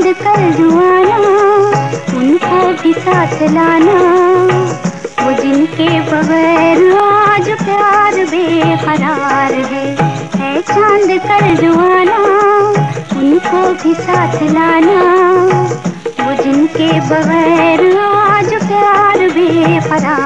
बंद कर जुआना उनको भी साथ लाना। वो जिनके बगैर आज प्यार बेकरार है है चाँद कर जुआना उनको भी साथ लाना। वो जिनके बगैर आज प्यार बेकरार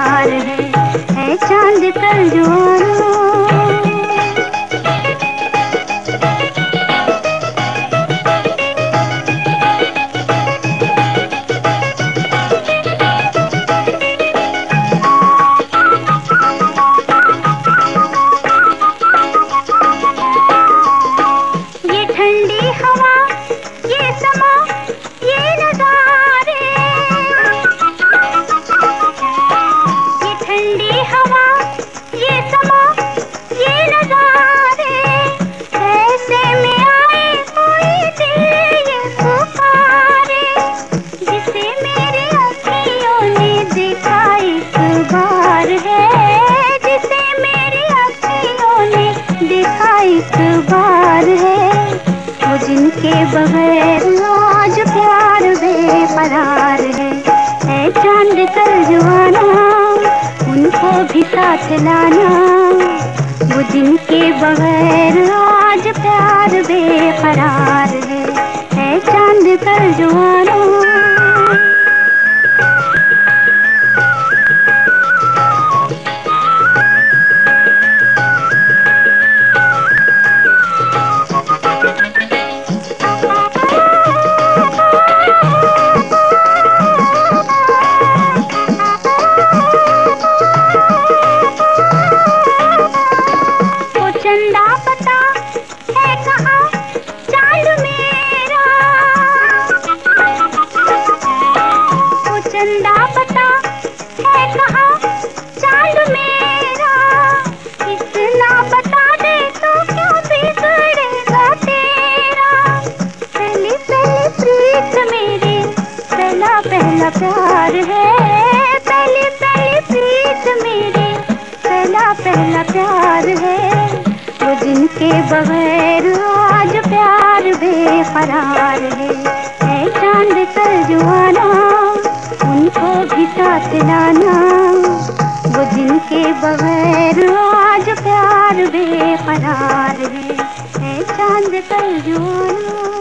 जिनके बगैर आज प्यार बेकरार है। ऐ चाँद कर जुआना उनको भी साथ लाना। वो दिन के बगैर आज प्यार बेकरार है। ऐ चाँद कर जुआना प्यार है पहली पहली प्रीत मेरी। पहला पहला प्यार है, वो जिनके बगैर आज प्यार बेकरार है। है चाँद कल जुआना, उनको भी साथ लाना। वो जिनके बगैर आज प्यार बेकरार है। है चाँद कल जुआना